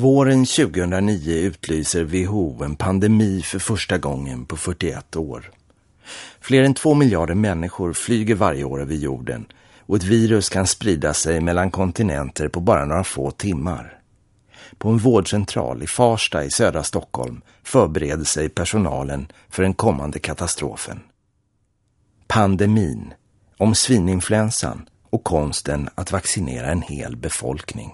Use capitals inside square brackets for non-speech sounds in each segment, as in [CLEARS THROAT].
Våren 2009 utlyser WHO en pandemi för första gången på 41 år. Fler än två miljarder människor flyger varje år över jorden och ett virus kan sprida sig mellan kontinenter på bara några få timmar. På en vårdcentral i Farsta i södra Stockholm förbereder sig personalen för den kommande katastrofen. Pandemin, om svininfluensan och konsten att vaccinera en hel befolkning.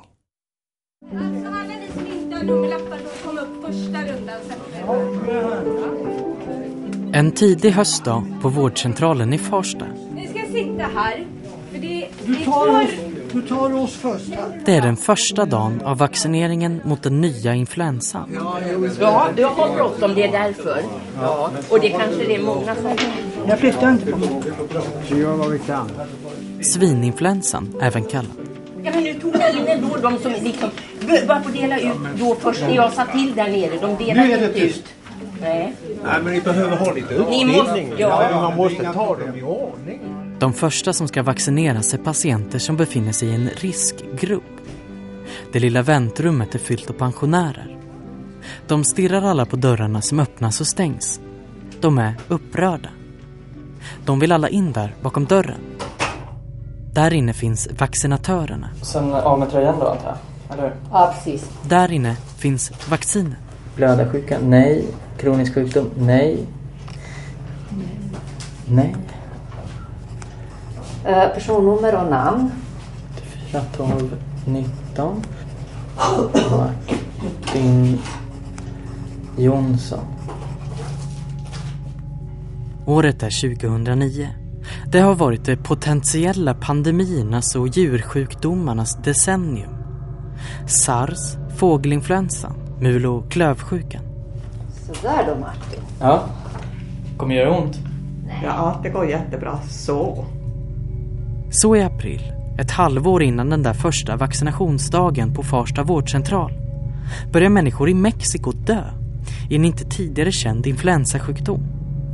Som upp första rundan. En tidig höstdag på vårdcentralen i Farsta. Ni ska sitta här. För det, Du det tar, oss, du tar oss först här. Det är den första dagen av vaccineringen mot den nya influensan. Ja, du har bråttom, det är därför. Ja, och det kanske det är många som... Jag flyttar inte på mig. Gör vad vi kan. Svininfluensan, även kallad. Ja, men nu tog jag in ändå de som liksom började på dela ut då först när jag satt till där nere. De delade Nu är det inte tyst. ut. Nej. Nej, men ni behöver ha lite Ni måste, utbildning. ja. Man måste ta dem i ordning. De första som ska vaccineras är patienter som befinner sig i en riskgrupp. Det lilla väntrummet är fyllt av pensionärer. De stirrar alla på dörrarna som öppnas och stängs. De är upprörda. De vill alla in där bakom dörren. Där inne finns vaccinatörerna. Sen av med tröjan då antar jag? Eller? Ja, precis. Där inne finns vaccinet. Blödarsjuka? Nej. Kronisk sjukdom? Nej. Nej. Eh, personnummer och namn. 4, 12, 19. Martin Jonsson. Året är 2009. Det har varit de potentiella pandemiernas och djursjukdomarnas decennium. Sars, fågelinfluensan, mul och klövsjukan. Sådär då Martin. Ja. Kommer göra ont? Ja, det går jättebra. Så. Så i april, ett halvår innan den där första vaccinationsdagen på Farsta vårdcentral, börjar människor i Mexiko dö i en inte tidigare känd influensasjukdom.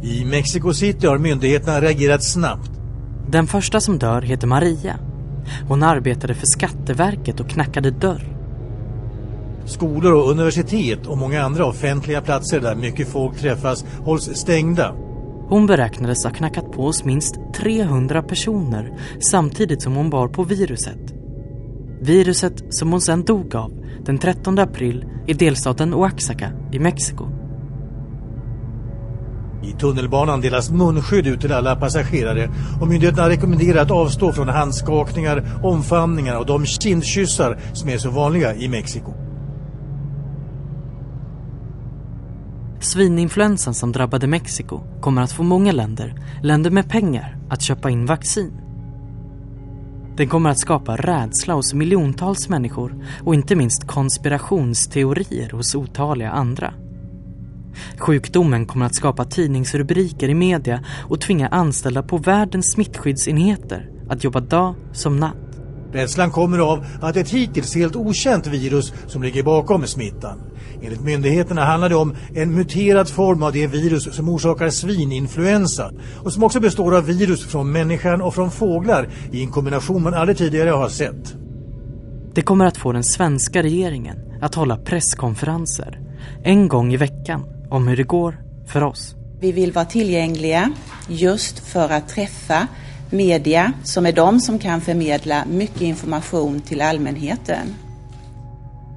I Mexico City har myndigheterna reagerat snabbt. Den första som dör heter Maria. Hon arbetade för Skatteverket och knackade dörr. Skolor och universitet och många andra offentliga platser där mycket folk träffas hålls stängda. Hon beräknades ha knackat på hos minst 300 personer samtidigt som hon bar på viruset. Viruset som hon sedan dog av den 13 april i delstaten Oaxaca i Mexiko. I tunnelbanan delas munskydd ut till alla passagerare och myndigheterna rekommenderar att avstå från handskakningar, omfamningar och de kindkyssar som är så vanliga i Mexiko. Svininfluensan som drabbade Mexiko kommer att få många länder, länder med pengar, att köpa in vaccin. Den kommer att skapa rädsla hos miljontals människor och inte minst konspirationsteorier hos otaliga andra. Sjukdomen kommer att skapa tidningsrubriker i media och tvinga anställda på världens smittskyddsenheter att jobba dag som natt. Rädslan kommer av att ett hittills helt okänt virus som ligger bakom smittan. Enligt myndigheterna handlar det om en muterad form av det virus som orsakar svininfluensa och som också består av virus från människan och från fåglar i en kombination man aldrig tidigare har sett. Det kommer att få den svenska regeringen att hålla presskonferenser en gång i veckan om hur det går för oss. Vi vill vara tillgängliga just för att träffa media som är de som kan förmedla mycket information till allmänheten.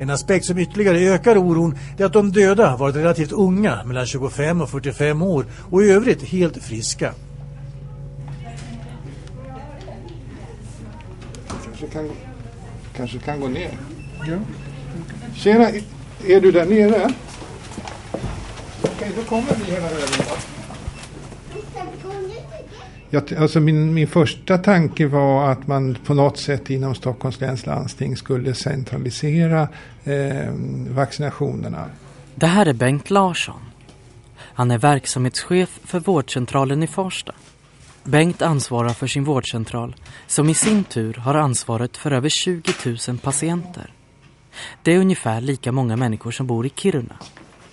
En aspekt som ytterligare ökar oron är att de döda varit relativt unga, mellan 25 och 45 år och i övrigt helt friska. Kanske kan, kanske kan gå ner. Ja. Tjena, är du där nere? Okej, då kommer vi hela vägen. Jag, alltså min, min första tanke var att man på något sätt inom Stockholms läns landsting skulle centralisera eh, vaccinationerna. Det här är Bengt Larsson. Han är verksamhetschef för vårdcentralen i Farsta. Bengt ansvarar för sin vårdcentral som i sin tur har ansvaret för över 20 000 patienter. Det är ungefär lika många människor som bor i Kiruna.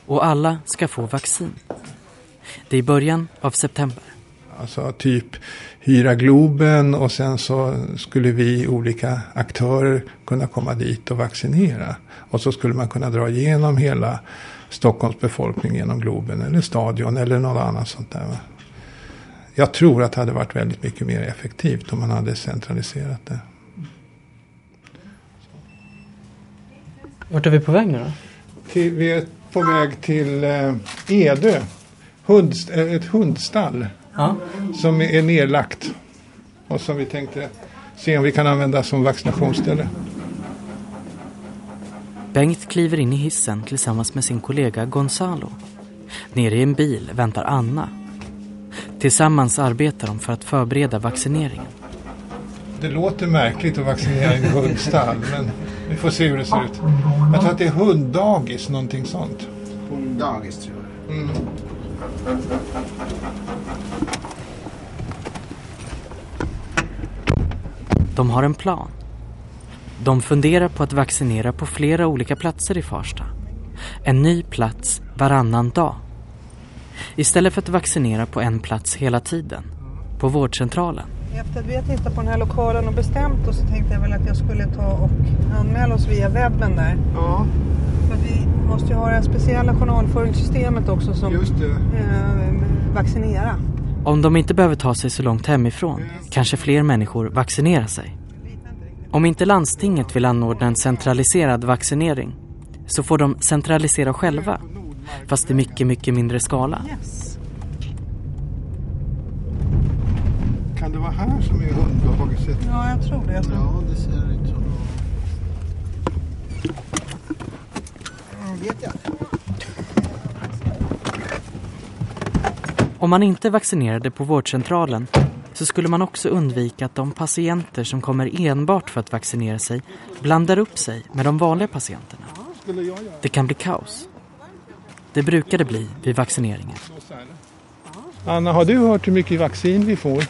Och alla ska få vaccin. Det är i början av september. Alltså typ hyra Globen och sen så skulle vi olika aktörer kunna komma dit och vaccinera. Och så skulle man kunna dra igenom hela Stockholms befolkning genom Globen eller Stadion eller något annat sånt där. Jag tror att det hade varit väldigt mycket mer effektivt om man hade centraliserat det. Vart är vi på väg nu då? Till, vi är på väg till eh, Edö. Hundst, eh, ett hundstall. Ja. Som är nedlagt. Och som vi tänkte se om vi kan använda som vaccinationsställe. Bengt kliver in i hissen tillsammans med sin kollega Gonzalo. Nere i en bil väntar Anna. Tillsammans arbetar de för att förbereda vaccineringen. Det låter märkligt att vaccinera en hundstall men vi får se hur det ser ut. Jag tror att det är hunddagis, någonting sånt. Hunddagis tror jag. Mm. De har en plan. De funderar på att vaccinera på flera olika platser i Farsta. En ny plats varannan dag. Istället för att vaccinera på en plats hela tiden. På vårdcentralen. Efter att vi har tittat på den här lokalen och bestämt oss så tänkte jag väl att jag skulle ta och anmäla oss via webben där. Ja. För vi måste ju ha det här speciella journalföringssystemet också som Just det. Eh, vaccinera. Om de inte behöver ta sig så långt hemifrån kanske fler människor vaccinerar sig. Om inte landstinget vill anordna en centraliserad vaccinering så får de centralisera själva fast i mycket, mycket mindre skala. Yes. Kan det vara här som är hunddagiset? Ja, jag tror det. Jag tror. Ja, det ser ut så. Mm, vet jag. Om man inte vaccinerade på vårdcentralen så skulle man också undvika att de patienter som kommer enbart för att vaccinera sig blandar upp sig med de vanliga patienterna. Det kan bli kaos. Det brukar det bli vid vaccineringen. Anna, har du hört hur mycket vaccin vi får?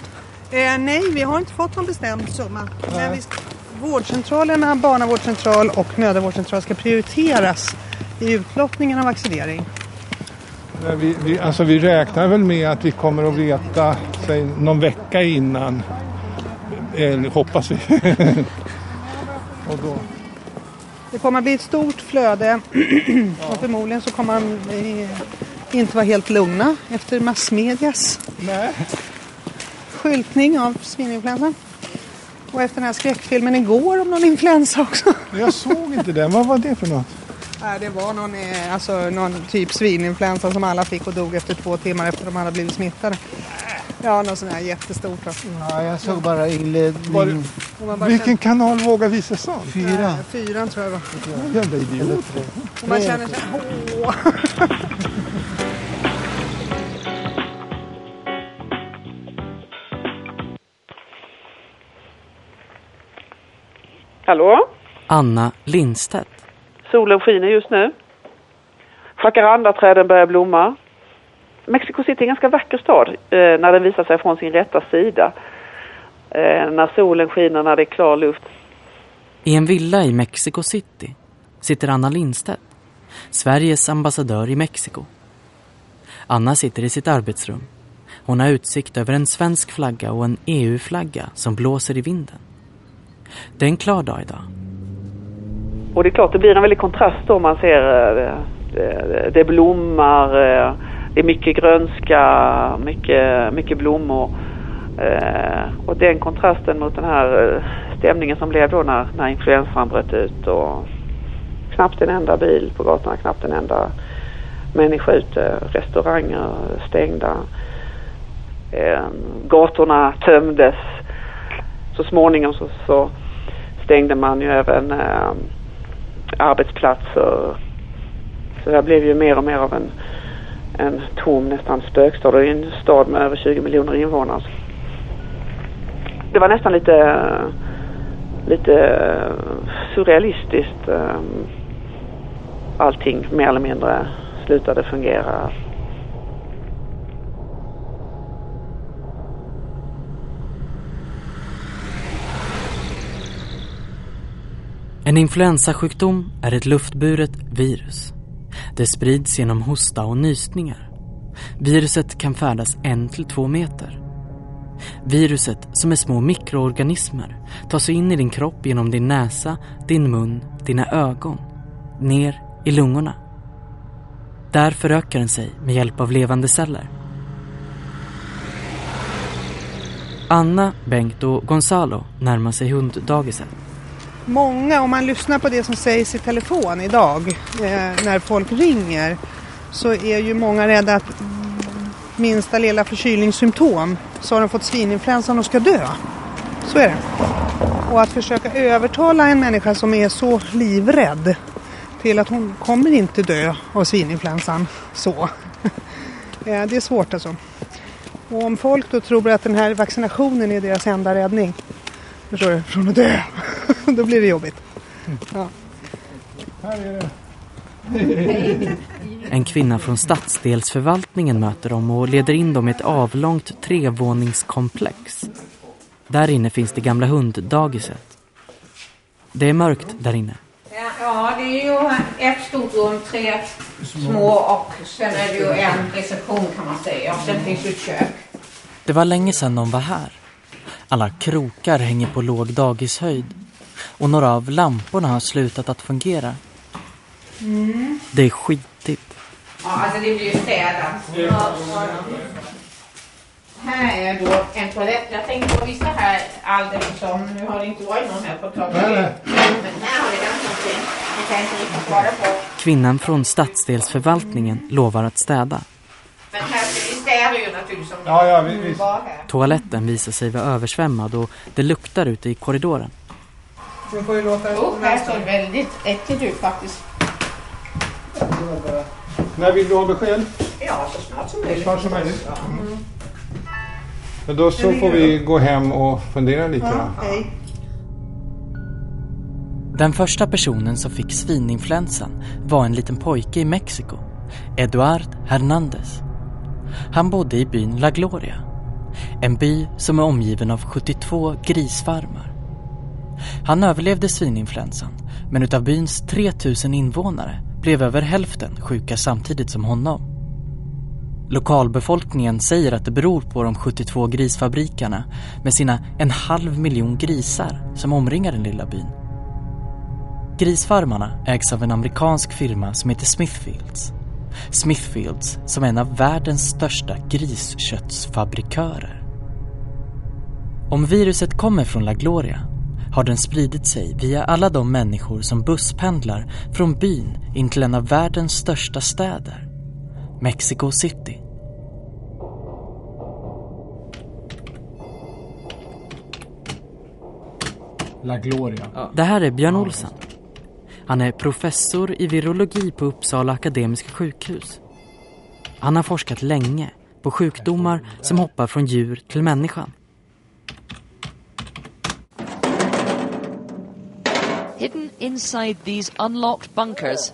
Eh, nej, vi har inte fått någon bestämd summa. Men vi, vårdcentralerna, barnavårdscentral och mödravårdscentral ska prioriteras i utlottningen av vaccinering. Vi, vi, alltså vi räknar väl med att vi kommer att veta säg, någon vecka innan. Eller hoppas vi. [LAUGHS] och då. Det kommer att bli ett stort flöde [CLEARS THROAT] och förmodligen så kommer man eh, inte vara helt lugna efter massmedias Nej. skyltning av svininfluensan. Och efter den här skräckfilmen igår om någon influensa också. Jag såg inte den. Vad var det för något? Nej, det var någon, eh, alltså, någon typ svininfluensa som alla fick och dog efter två timmar efter de hade blivit smittade. Ja, något sånt här jättestort. Då. Ja, jag såg bara inledning. Vilken kanal vågar visa sånt? Fyra. kände- Fyran tror jag det var. Jävla idiot. Och man känner sig, åh. Hallå? Anna Lindstedt. Solen skiner just nu. Jacarandaträden börjar blomma. Mexico City är en ganska vacker stad eh, när den visar sig från sin rätta sida. Eh, när solen skiner, när det är klar luft. I en villa i Mexico City sitter Anna Lindstedt, Sveriges ambassadör i Mexiko. Anna sitter i sitt arbetsrum. Hon har utsikt över en svensk flagga och en EU-flagga som blåser i vinden. Det är en klar dag idag. Och det är klart, det blir en väldig kontrast då man ser eh, eh, det, det blommar, eh, det är mycket grönska, mycket, mycket blommor. Och den kontrasten mot den här stämningen som blev då när, när influensan bröt ut och knappt en enda bil på gatorna, knappt en enda människa ute, restauranger stängda. Gatorna tömdes. Så småningom så, så stängde man ju även eh, arbetsplatser. Så det blev ju mer och mer av en, en tom, nästan spökstad. Det är en stad med över 20 miljoner invånare. Det var nästan lite, lite surrealistiskt. Ehm, allting mer eller mindre slutade fungera. En influensasjukdom är ett luftburet virus. Det sprids genom hosta och nysningar. Viruset kan färdas en till två meter. Viruset, som är små mikroorganismer, tar sig in i din kropp genom din näsa, din mun, dina ögon, ner i lungorna. Där förökar den sig med hjälp av levande celler. Anna, Bengt och Gonzalo närmar sig hunddagiset. Många, om man lyssnar på det som sägs i telefon idag eh, när folk ringer så är ju många rädda att minsta lilla förkylningssymptom så har de fått svininfluensan och ska dö. Så är det. Och att försöka övertala en människa som är så livrädd till att hon kommer inte dö av svininfluensan så. [LAUGHS] Eh, det är svårt alltså. Och om folk då tror att den här vaccinationen är deras enda räddning förstår du, från att dö, [LAUGHS] då blir det jobbigt. Ja. En kvinna från stadsdelsförvaltningen möter dem och leder in dem i ett avlångt trevåningskomplex. Där inne finns det gamla hunddagiset. Det är mörkt där inne. Ja, det är ju ett stort rum, tre små och sen är det ju en reception kan man säga. Och sen finns det ett kök. Det var länge sedan de var här. Alla krokar hänger på låg dagishöjd. Och några av lamporna har slutat att fungera. Mm. Det är skitigt. Ja, alltså det blir ju städat. Ja. Här är då en toalett. Jag tänkte på vissa här alldeles nu har det inte varit någon här på ett tag. Men här har vi hänt någonting. Det kan jag inte riktigt svara på. Kvinnan från stadsdelsförvaltningen lovar att städa. Men här, vi städar ju naturligtvis Ja, ja, vi- vi. Toaletten visar sig vara översvämmad och det luktar ute i korridoren. Nu får ju låta Oh, här ser det väldigt äckligt ut faktiskt. När vill du ha besked? Ja, så snart som Så möjligt. snart som möjligt. Mm. Men då så får vi gå hem och fundera lite hej. Den första personen som fick svininfluensan var en liten pojke i Mexiko, Eduard Hernandez. Han bodde i byn La Gloria, en by som är omgiven av 72 grisfarmar. Han överlevde svininfluensan, men utav byns 3000 invånare blev över hälften sjuka samtidigt som honom. Lokalbefolkningen säger att det beror på de 72 grisfabrikerna med sina en halv miljon grisar som omringar den lilla byn. Grisfarmarna ägs av en amerikansk firma som heter Smithfields. Smithfields som är en av världens största grisköttsfabrikörer. Om viruset kommer från La Gloria har den spridit sig via alla de människor som busspendlar från byn in till en av världens största städer, Mexico City. La Gloria. Det här är Björn Olsen. Han är professor i virologi på Uppsala Akademiska sjukhus. Han har forskat länge på sjukdomar som hoppar från djur till människan. Hidden inside these unlocked bunkers,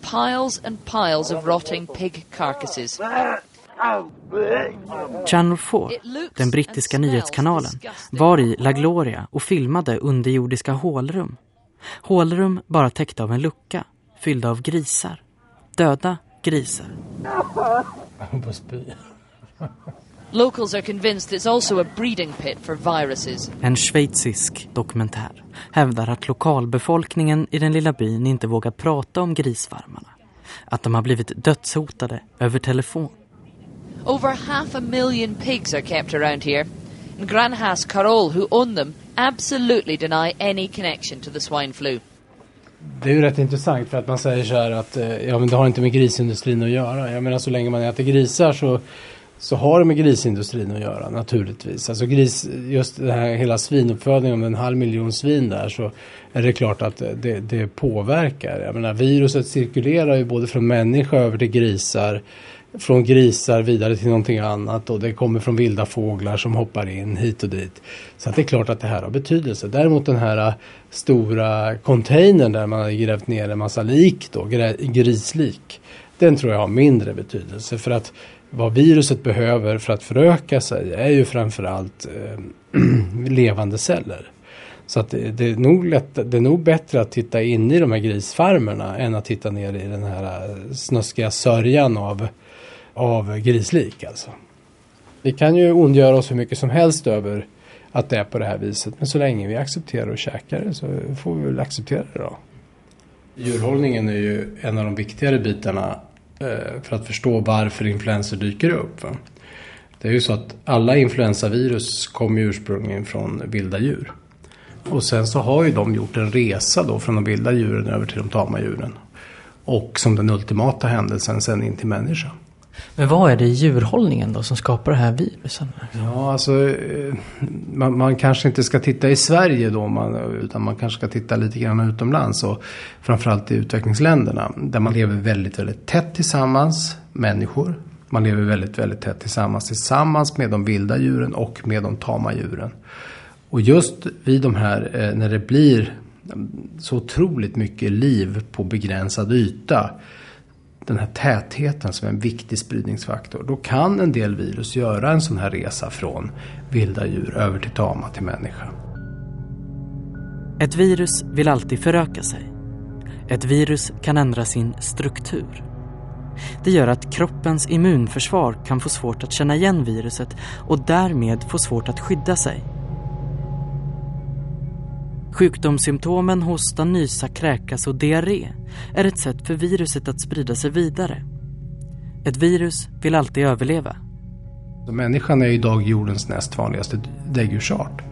piles and piles of rotting pig carcasses. Channel 4, den brittiska nyhetskanalen, var i La Gloria och filmade underjordiska hålrum. Hålrum bara täckta av en lucka, fyllda av grisar. Döda grisar. [LAUGHS] Spy. Locals are convinced it's also a breeding pit for viruses. En schweizisk dokumentär hävdar att lokalbefolkningen i den lilla byn inte vågar prata om grisfarmarna. Att de har blivit dödshotade över telefon. Over half a million pigs are kept around here. And Granhas Carol, who own them, absolutely deny any connection to the swine flu. Det är ju rätt intressant för att man säger så här att eh, ja, men det har inte med grisindustrin att göra. Jag menar så länge man äter grisar så, så har det med grisindustrin att göra naturligtvis. Alltså gris, just den här hela svinuppfödningen om en halv miljon svin där så är det klart att det, det påverkar. Jag menar viruset cirkulerar ju både från människa över till grisar från grisar vidare till någonting annat och det kommer från vilda fåglar som hoppar in hit och dit. Så att det är klart att det här har betydelse. Däremot den här äh, stora containern där man har grävt ner en massa lik då, grislik. Den tror jag har mindre betydelse för att vad viruset behöver för att föröka sig är ju framförallt eh, [CLEARS THROAT] levande celler. Så att det, det, är nog lätt, det är nog bättre att titta in i de här grisfarmerna än att titta ner i den här eh, snuskiga sörjan av, av grislik alltså. Vi kan ju ondgöra oss hur mycket som helst över att det är på det här viset. Men så länge vi accepterar och käkar det så får vi väl acceptera det då. Djurhållningen är ju en av de viktigare bitarna Eh, för att förstå varför influenser dyker upp. Va? Det är ju så att alla influensavirus kommer ursprungligen från vilda djur. Och sen så har ju de gjort en resa då från de vilda djuren över till de tama djuren. Och som den ultimata händelsen sen in till människan. Men vad är det i djurhållningen då som skapar det här virusen? Ja, alltså eh, man, man, kanske inte ska titta i Sverige då, man, utan man kanske ska titta lite grann utomlands och framförallt i utvecklingsländerna där man lever väldigt, väldigt tätt tillsammans, människor. Man lever väldigt, väldigt tätt tillsammans, tillsammans med de vilda djuren och med de tama djuren. Och just vid de här, eh, när det blir så otroligt mycket liv på begränsad yta den här tätheten som är en viktig spridningsfaktor. Då kan en del virus göra en sån här resa från vilda djur över till tama till människa. Ett virus vill alltid föröka sig. Ett virus kan ändra sin struktur. Det gör att kroppens immunförsvar kan få svårt att känna igen viruset och därmed få svårt att skydda sig. Sjukdomssymptomen hosta, nysa, kräkas och diarré är ett sätt för viruset att sprida sig vidare. Ett virus vill alltid överleva. Människan är idag jordens näst vanligaste däggdjursart.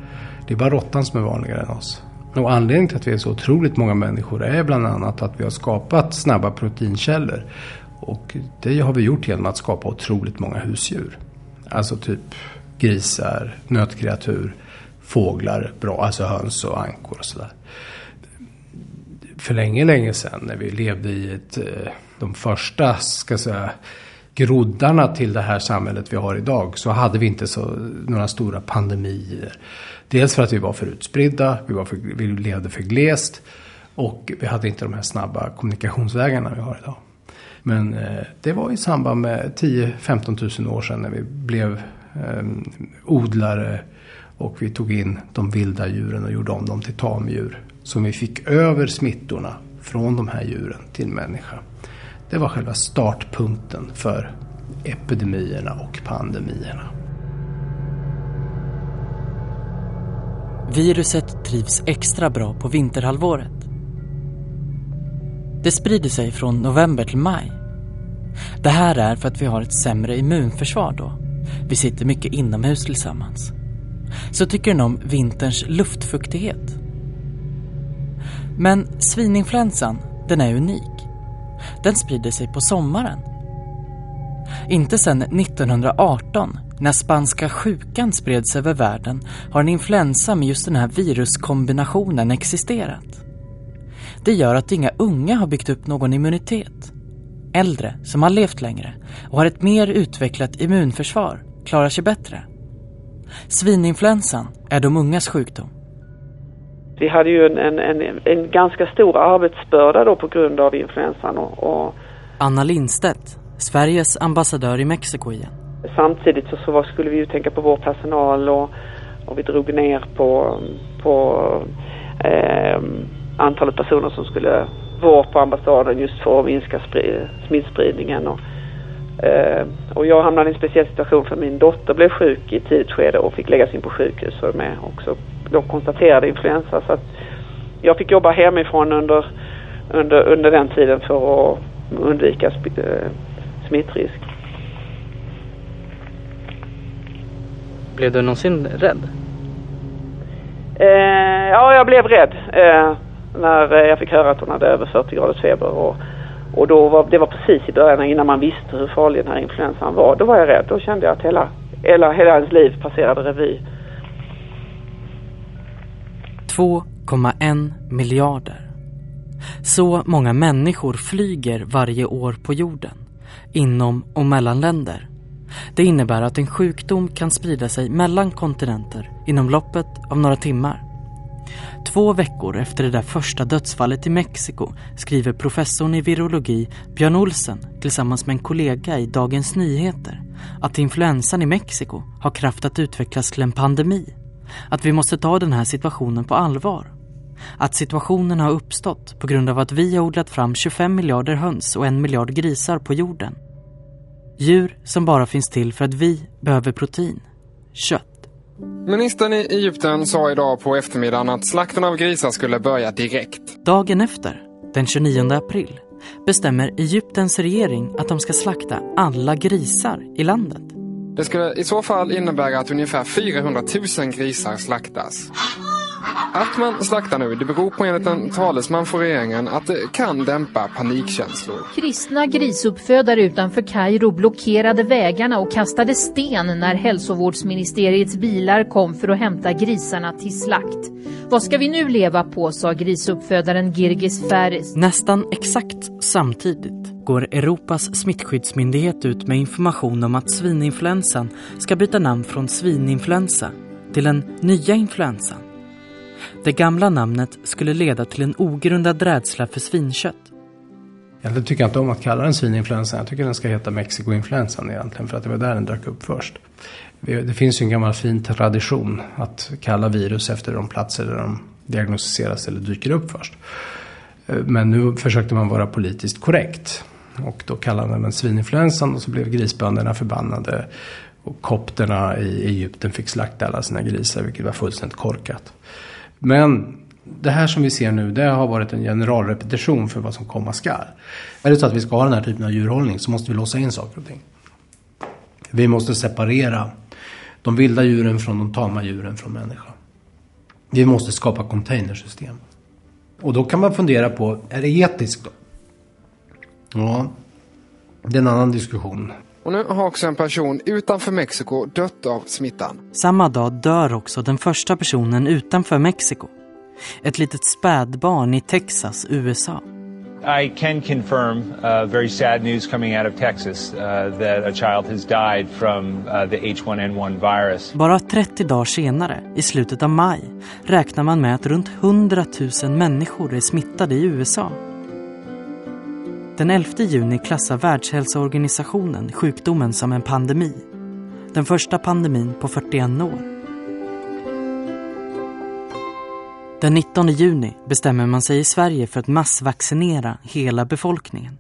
Det är bara råttan som är vanligare än oss. Och anledningen till att vi är så otroligt många människor är bland annat att vi har skapat snabba proteinkällor. Och det har vi gjort genom att skapa otroligt många husdjur. Alltså typ grisar, nötkreatur, fåglar bra, alltså höns och ankor och sådär. För länge, länge sedan när vi levde i ett, eh, de första, ska säga, groddarna till det här samhället vi har idag så hade vi inte så, några stora pandemier. Dels för att vi var för utspridda, vi, var för, vi levde för glest och vi hade inte de här snabba kommunikationsvägarna vi har idag. Men eh, det var i samband med 10-15 tusen år sedan när vi blev eh, odlare, och vi tog in de vilda djuren och gjorde om dem till tamdjur. Så vi fick över smittorna från de här djuren till människa. Det var själva startpunkten för epidemierna och pandemierna. Viruset trivs extra bra på vinterhalvåret. Det sprider sig från november till maj. Det här är för att vi har ett sämre immunförsvar då. Vi sitter mycket inomhus tillsammans så tycker den om vinterns luftfuktighet. Men svininfluensan, den är unik. Den sprider sig på sommaren. Inte sedan 1918, när spanska sjukan spreds över världen, har en influensa med just den här viruskombinationen existerat. Det gör att inga unga har byggt upp någon immunitet. Äldre, som har levt längre och har ett mer utvecklat immunförsvar, klarar sig bättre. Svininfluensan är de ungas sjukdom. Vi hade ju en, en, en, en ganska stor arbetsbörda då på grund av influensan och, och Anna Lindstedt, Sveriges ambassadör i Mexiko igen. Samtidigt så, så skulle vi ju tänka på vår personal och, och vi drog ner på, på eh, antalet personer som skulle vara på ambassaden just för att minska smittspridningen. Och, och jag hamnade i en speciell situation för min dotter blev sjuk i tidigt skede och fick läggas in på sjukhus och med också då konstaterade influensa så att jag fick jobba hemifrån under, under, under den tiden för att undvika uh, smittrisk. Blev du någonsin rädd? Uh, ja, jag blev rädd när jag fick höra att hon hade över 40 graders feber och och då var, det var precis i början innan man visste hur farlig den här influensan var. Då var jag rädd. Då kände jag att hela, hela, hela ens liv passerade revy. 2,1 miljarder. Så många människor flyger varje år på jorden, inom och mellan länder. Det innebär att en sjukdom kan sprida sig mellan kontinenter inom loppet av några timmar. Två veckor efter det där första dödsfallet i Mexiko skriver professorn i virologi Björn Olsen tillsammans med en kollega i Dagens Nyheter att influensan i Mexiko har kraft att utvecklas till en pandemi. Att vi måste ta den här situationen på allvar. Att situationen har uppstått på grund av att vi har odlat fram 25 miljarder höns och en miljard grisar på jorden. Djur som bara finns till för att vi behöver protein. Kött. Ministern i Egypten sa idag på eftermiddagen att slakten av grisar skulle börja direkt. Dagen efter, den 29 april, bestämmer Egyptens regering att de ska slakta alla grisar i landet. Det skulle i så fall innebära att ungefär 400 000 grisar slaktas. Att man slaktar nu, det beror på enligt en talesman för regeringen att det kan dämpa panikkänslor. Kristna grisuppfödare utanför Kairo blockerade vägarna och kastade sten när hälsovårdsministeriets bilar kom för att hämta grisarna till slakt. Vad ska vi nu leva på, sa grisuppfödaren Girgis Faris. Nästan exakt samtidigt går Europas smittskyddsmyndighet ut med information om att svininfluensan ska byta namn från svininfluensa till den nya influensan. Det gamla namnet skulle leda till en ogrundad rädsla för svinkött. Jag tycker inte om att kalla den svininfluensan. Jag tycker den ska heta Mexikoinfluensan egentligen. För att det var där den dök upp först. Det finns ju en gammal fin tradition att kalla virus efter de platser där de diagnostiseras eller dyker upp först. Eh, men nu försökte man vara politiskt korrekt. Och då kallade man den svininfluensan och så blev grisbönderna förbannade. Och kopterna i Egypten fick slakta alla sina grisar vilket var fullständigt korkat. Men det här som vi ser nu, det har varit en generalrepetition för vad som komma skall. Är det så att vi ska ha den här typen av djurhållning så måste vi låsa in saker och ting. Vi måste separera de vilda djuren från de tama djuren från människan. Vi måste skapa containersystem. Och då kan man fundera på, är det etiskt då? Ja, det är en annan diskussion. Och nu har också en person utanför Mexiko dött av smittan. Samma dag dör också den första personen utanför Mexiko. Ett litet spädbarn i Texas, USA. I can confirm uh, very sad news coming out of Texas uh, that a child has died from uh, the H1N1 virus. Bara 30 dagar senare, i slutet av maj, räknar man med att runt 100 000 människor är smittade i USA. Den 11 juni klassar Världshälsoorganisationen sjukdomen som en pandemi. Den första pandemin på 41 år. Den 19 juni bestämmer man sig i Sverige för att massvaccinera hela befolkningen.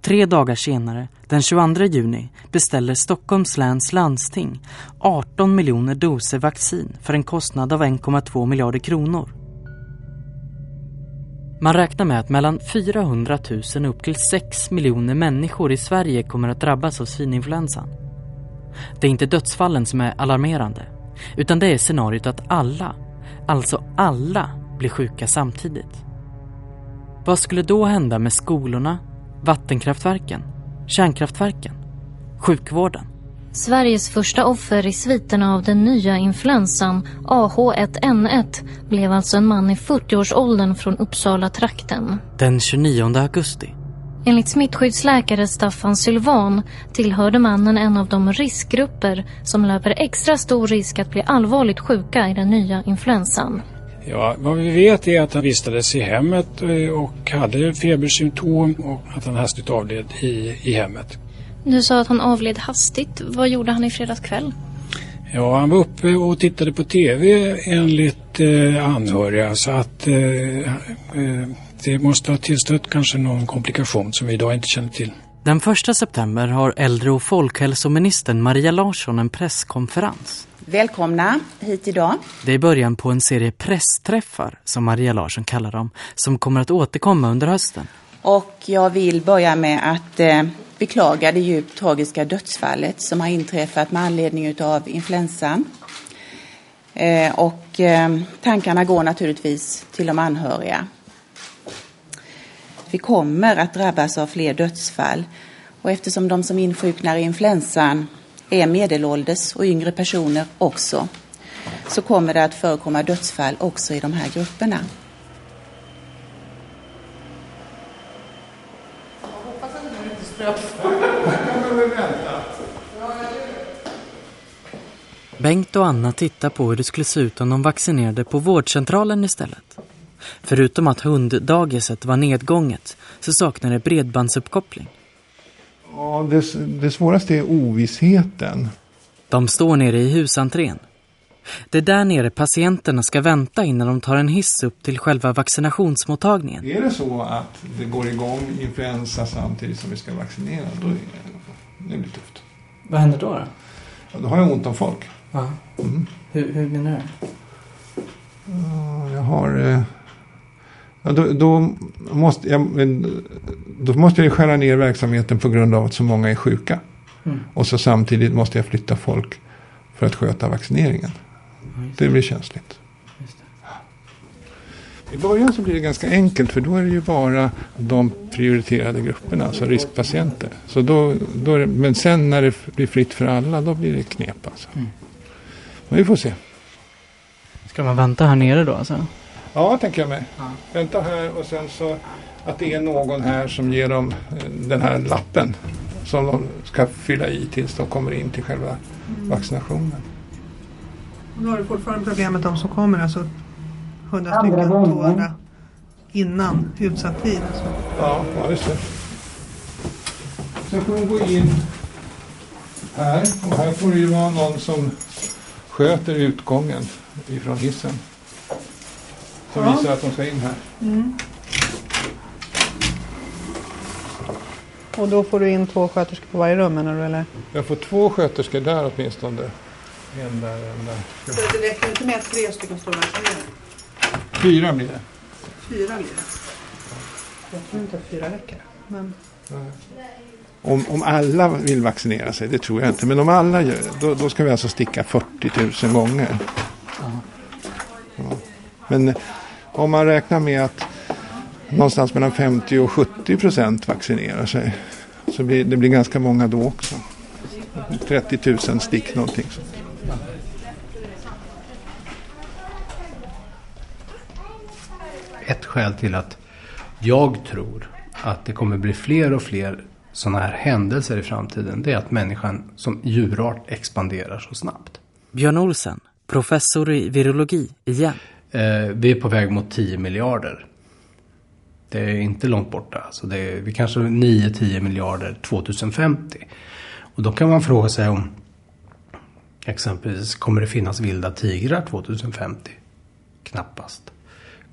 Tre dagar senare, den 22 juni, beställer Stockholms läns landsting 18 miljoner doser vaccin för en kostnad av 1,2 miljarder kronor. Man räknar med att mellan 400 000 och upp till 6 miljoner människor i Sverige kommer att drabbas av svininfluensan. Det är inte dödsfallen som är alarmerande, utan det är scenariot att alla, alltså alla, blir sjuka samtidigt. Vad skulle då hända med skolorna, vattenkraftverken, kärnkraftverken, sjukvården? Sveriges första offer i sviterna av den nya influensan AH1N1 blev alltså en man i 40-årsåldern från Uppsala trakten. Den 29 augusti. Enligt smittskyddsläkare Staffan Sylvan tillhörde mannen en av de riskgrupper som löper extra stor risk att bli allvarligt sjuka i den nya influensan. Ja, vad vi vet är att han vistades i hemmet och hade febersymptom och att han hastigt avled i, i hemmet. Du sa att han avled hastigt. Vad gjorde han i fredags kväll? Ja, han var uppe och tittade på tv enligt eh, anhöriga så att eh, eh, det måste ha tillstött kanske någon komplikation som vi idag inte känner till. Den 1 september har äldre- och folkhälsoministern Maria Larsson en presskonferens. Välkomna hit idag. Det är början på en serie pressträffar, som Maria Larsson kallar dem, som kommer att återkomma under hösten. Och jag vill börja med att beklagar det djupt tragiska dödsfallet som har inträffat med anledning av influensan. Eh, och eh, tankarna går naturligtvis till de anhöriga. Vi kommer att drabbas av fler dödsfall och eftersom de som insjuknar i influensan är medelålders och yngre personer också så kommer det att förekomma dödsfall också i de här grupperna. Bengt och Anna tittar på hur det skulle se ut om de vaccinerade på vårdcentralen istället. Förutom att hunddagiset var nedgånget så saknar det bredbandsuppkoppling. Ja, det, det svåraste är ovissheten. De står nere i husentrén. Det är där nere patienterna ska vänta innan de tar en hiss upp till själva vaccinationsmottagningen. Är det så att det går igång influensa samtidigt som vi ska vaccinera, då är, det blir tufft. Vad händer då? Då, ja, då har jag ont om folk. Ja. Mm. Hur, hur menar du? Ja, Jag har... eh, Ja, då, då, måste jag, då måste jag skära ner verksamheten på grund av att så många är sjuka. Mm. Och så samtidigt måste jag flytta folk för att sköta vaccineringen. Det blir känsligt. I början så blir det ganska enkelt för då är det ju bara de prioriterade grupperna, alltså riskpatienter. Så då, då är det, men sen när det blir fritt för alla, då blir det knep alltså. Mm. Men vi får se. Ska man vänta här nere då alltså? Ja, tänker jag mig. Vänta här och sen så att det är någon här som ger dem eh, den här lappen som de ska fylla i tills de kommer in till själva vaccinationen. Och då har du fortfarande problemet de som kommer, alltså 100 stycken, 200 innan utsatt tid. Alltså. Ja, ja just det. Sen får de gå in här och här får det ju vara någon som sköter utgången ifrån hissen. Som Ja. visar att de ska in här. Mm. Och då får du in två sköterskor på varje rum menar du eller? Jag får två sköterskor där åtminstone. En där, en där. Så det räcker inte med att tre stycken står och vaccinerar? Fyra blir det. Fyra blir det. Jag tror inte att fyra räcker. Men... Om, om alla vill vaccinera sig, det tror jag inte. Men om alla gör det, då, då ska vi alltså sticka 40 000 gånger. Ja. Men om man räknar med att någonstans mellan 50 och 70 procent vaccinerar sig. Så blir det blir ganska många då också. 30 000 stick någonting. Så. Ett skäl till att jag tror att det kommer bli fler och fler sådana här händelser i framtiden. Det är att människan som djurart expanderar så snabbt. Björn Olsen, professor i virologi igen. Eh, vi är på väg mot 10 miljarder. Det är inte långt borta. Alltså det är, vi kanske 9-10 miljarder 2050. Och då kan man fråga sig om exempelvis kommer det finnas vilda tigrar 2050? Knappast.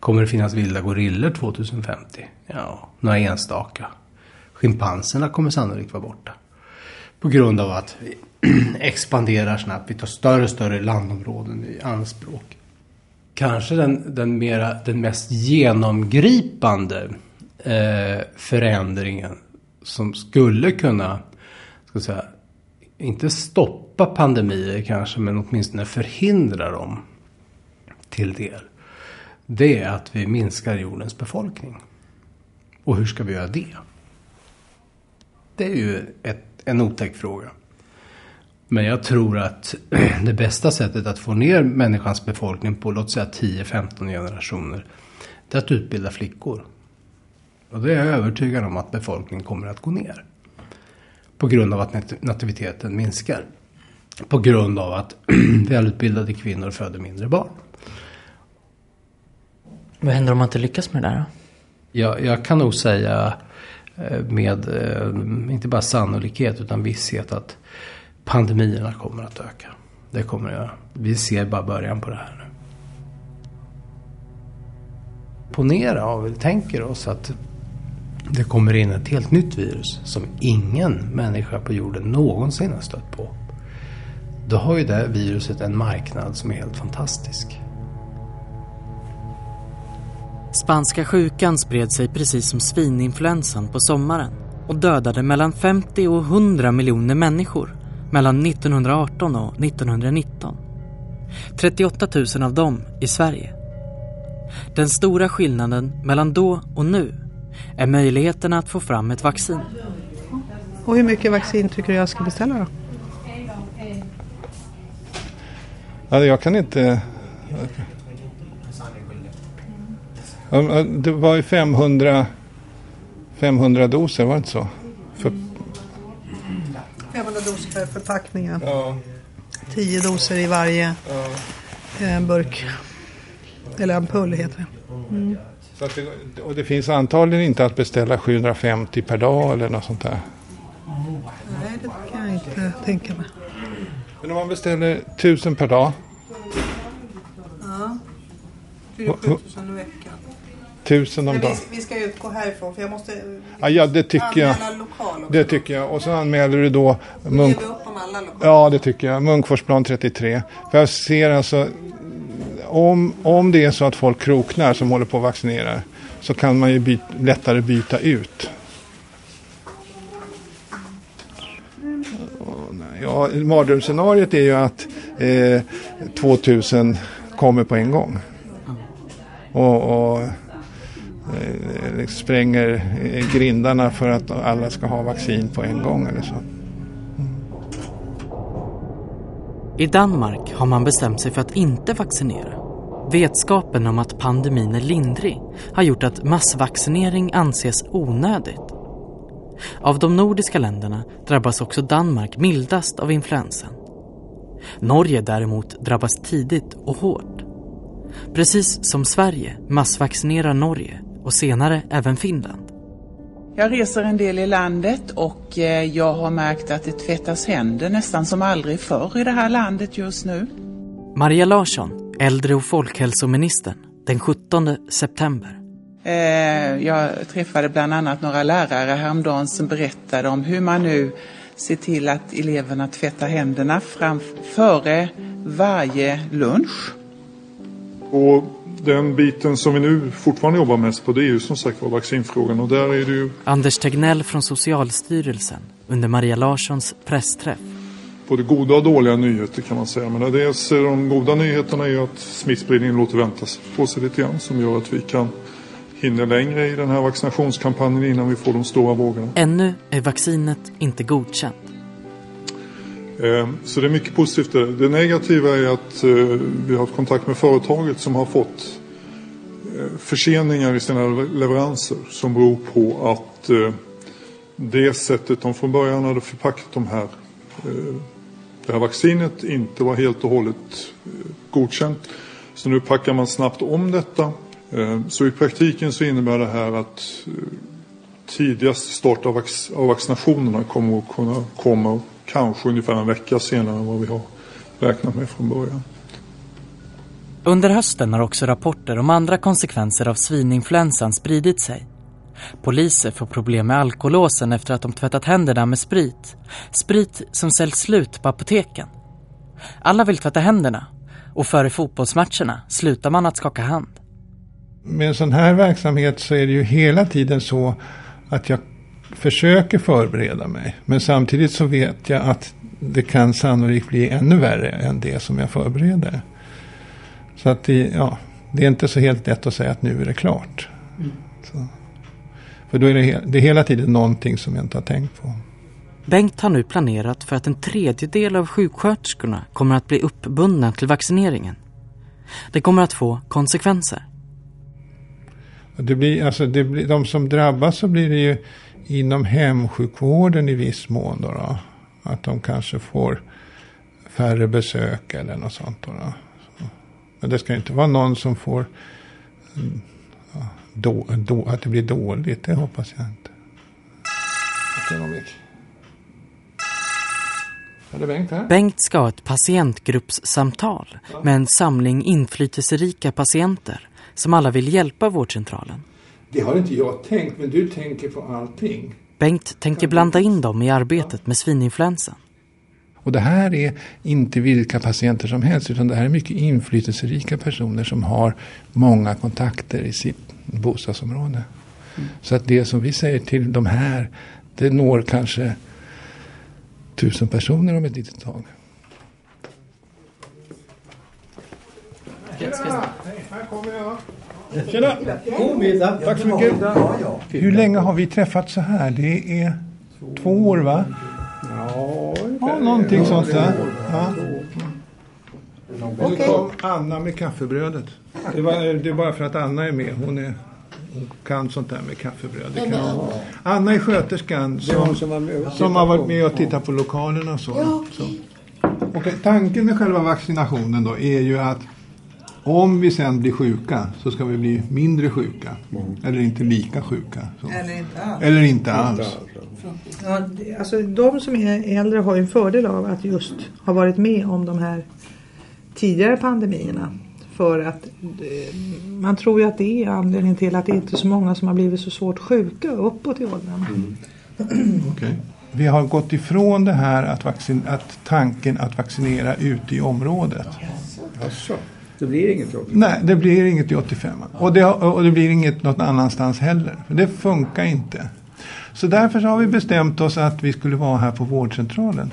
Kommer det finnas vilda gorillor 2050? Ja, några enstaka. Schimpanserna kommer sannolikt vara borta. På grund av att vi [CLEARS THROAT] expanderar snabbt. Vi tar större och större landområden i anspråk. Kanske den, den, mera, den mest genomgripande eh, förändringen som skulle kunna, ska säga, inte stoppa pandemier kanske, men åtminstone förhindra dem till del. Det är att vi minskar jordens befolkning. Och hur ska vi göra det? Det är ju ett, en otäck fråga. Men jag tror att [CLEARS THROAT] det bästa sättet att få ner människans befolkning på låt säga 10-15 generationer. Det är att utbilda flickor. Och det är jag övertygad om att befolkningen kommer att gå ner. På grund av att nativiteten minskar. På grund av att [CLEARS THROAT] välutbildade kvinnor föder mindre barn. Vad händer om man inte lyckas med det där då? Jag, jag kan nog säga eh, med eh, inte bara sannolikhet utan visshet att pandemierna kommer att öka. Det kommer jag. Vi ser bara början på det här nu. Ponera och vi tänker oss att det kommer in ett helt nytt virus som ingen människa på jorden någonsin har stött på. Då har ju det viruset en marknad som är helt fantastisk. Spanska sjukan spred sig precis som svininfluensan på sommaren och dödade mellan 50 och 100 miljoner människor mellan 1918 och 1919. 38 000 av dem i Sverige. Den stora skillnaden mellan då och nu är möjligheterna att få fram ett vaccin. Och hur mycket vaccin tycker du jag ska beställa då? Ja, jag kan inte... Ja, Det var ju 500, 500 doser, var det inte så? För, 500 doser per förpackning. ja. Ja. 10 doser i varje eh, burk. Eller ampull heter det. Mm. det, och det finns antagligen inte att beställa 750 per dag eller något sånt där. Nej, det kan jag inte tänka mig. Men om man beställer 1000 per dag, Ja. Va- 4 000 i veckan. 1000 om dagen. vi, vi ska utgå härifrån för jag måste Ja, ja, det tycker jag. anmäla lokal Det tycker jag. Och så anmäler du då Munk... Ja, det tycker jag. Munkforsplan 33. För jag ser alltså, om, om det är så att folk kroknar som håller på att vaccinera så kan man ju by lättare byta ut. Ja, mardrömsscenariot är ju att eh, 2000 kommer på en gång. Och, och Eh, eh, spränger eh, grindarna för att alla ska ha vaccin på en gång eller så. Mm. I Danmark har man bestämt sig för att inte vaccinera. Vetskapen om att pandemin är lindrig har gjort att massvaccinering anses onödigt. Av de nordiska länderna drabbas också Danmark mildast av influensan. Norge däremot drabbas tidigt och hårt. Precis som Sverige massvaccinerar Norge och senare även Finland. Jag reser en del i landet och eh, jag har märkt att det tvättas händer nästan som aldrig förr i det här landet just nu. Maria Larsson, äldre och folkhälsoministern, den 17 september. Eh, jag träffade bland annat några lärare häromdagen som berättade om hur man nu ser till att eleverna tvättar händerna fram, före varje lunch. Och den biten som vi nu fortfarande jobbar mest på det är ju som sagt var vaccinfrågan och där är det ju Anders Tegnell från Socialstyrelsen under Maria Larssons pressträff. både goda och dåliga nyheter kan man säga. Men dels de goda nyheterna är ju att smittspridningen låter vänta på sig lite grann som gör att vi kan hinna längre i den här vaccinationskampanjen innan vi får de stora vågorna. Ännu är vaccinet inte godkänt. Ehm, så det är mycket positivt. Det negativa är att eh, vi har haft kontakt med företaget som har fått eh, förseningar i sina leveranser som beror på att eh, det sättet de från början hade förpackat de här, det här vaccinet inte var helt och hållet godkänt. Så nu packar man snabbt om detta. Ehm, så i praktiken så innebär det här att tidigast start av, vac- av vaccinationerna kommer att kunna komma kanske ungefär en vecka senare än vad vi har räknat med från början. Under hösten har också rapporter om andra konsekvenser av svininfluensan spridit sig. Poliser får problem med alkolåsen efter att de tvättat händerna med sprit. Sprit som säljs slut på apoteken. Alla vill tvätta händerna och före fotbollsmatcherna slutar man att skaka hand. Med en sån här verksamhet så är det ju hela tiden så att jag försöker förbereda mig. Men samtidigt så vet jag att det kan sannolikt bli ännu värre än det som jag förbereder. Så att det, ja, det är inte så helt lätt att säga att nu är det klart. Så. För då är det, det är hela tiden någonting som jag inte har tänkt på. Bengt har nu planerat för att en tredjedel av sjuksköterskorna kommer att bli uppbundna till vaccineringen. Det kommer att få konsekvenser. Det blir, alltså det blir, de som drabbas så blir det ju inom hemsjukvården i viss mån. Då, då. Att de kanske får färre besök eller något sånt. Då, då. Så. Men det ska ju inte vara någon som får mm, då, då, att det blir dåligt. Det hoppas jag inte. Bengt här? Bengt ska ha ett patientgruppssamtal med en samling inflytelserika patienter som alla vill hjälpa vårdcentralen. Det har inte jag tänkt, men du tänker på allting. Bengt tänker blanda in dem i arbetet med svininfluensan. Och det här är inte vilka patienter som helst utan det här är mycket inflytelserika personer som har många kontakter i sitt bostadsområde. Så att det som vi säger till de här det når kanske tusen personer om ett litet tag. Här kommer jag. Tjena! God middag. Tack så mycket. Hur länge har vi träffats så här? Det är två år va? Ja, någonting sånt där. Ja. Så kom Anna med kaffebrödet. Det, var, det är bara för att Anna är med. Hon, är, hon kan sånt där med kaffebröd. Det kan hon. Anna är sköterskan som, som har varit med och tittat på lokalerna och så. så. Och tanken med själva vaccinationen då är ju att om vi sen blir sjuka så ska vi bli mindre sjuka. Eller inte lika sjuka. Så. Eller inte alls. Eller inte alls. Ja, alltså, de som är äldre har ju en fördel av att just ha varit med om de här tidigare pandemierna. För att eh, man tror ju att det är anledningen till att det inte är så många som har blivit så svårt sjuka uppåt i åldrarna. Okej. Vi har gått ifrån det här att, vaccin, att tanken att vaccinera ute i området. Alltså, det blir inget jobb? Nej, det blir inget i 85. Och det, och det blir inget något annanstans heller. För det funkar inte. Så därför så har vi bestämt oss att vi skulle vara här på vårdcentralen.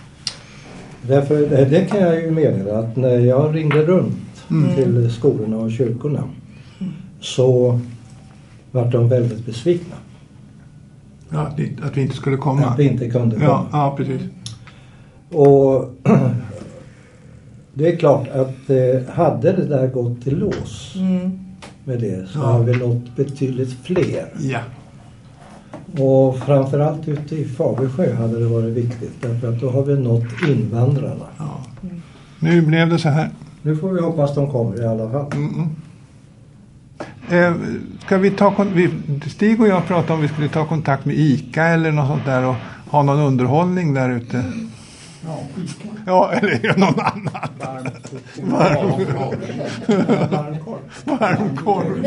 Därför, det det kan jag ju meddela att när jag ringde runt Mm. till skolorna och kyrkorna så var de väldigt besvikna. Ja, att vi- att vi inte skulle komma. Att vi inte kunde komma. Ja, ja precis. Och [CLEARS THROAT] det är klart att eh, hade det där gått till lås Mm. med det så Ja. har vi nått betydligt fler. Ja. Och framförallt ute i Fagersjö hade det varit viktigt därför att då har vi nått invandrarna. Nu blev det så här. Nu får vi hoppas de kommer i alla fall. Eh, ska vi ta, vi, Stig och jag pratade om vi skulle ta kontakt med ICA eller något sånt där och ha någon underhållning där ute. Ja, eller någon annan. Varmkorv.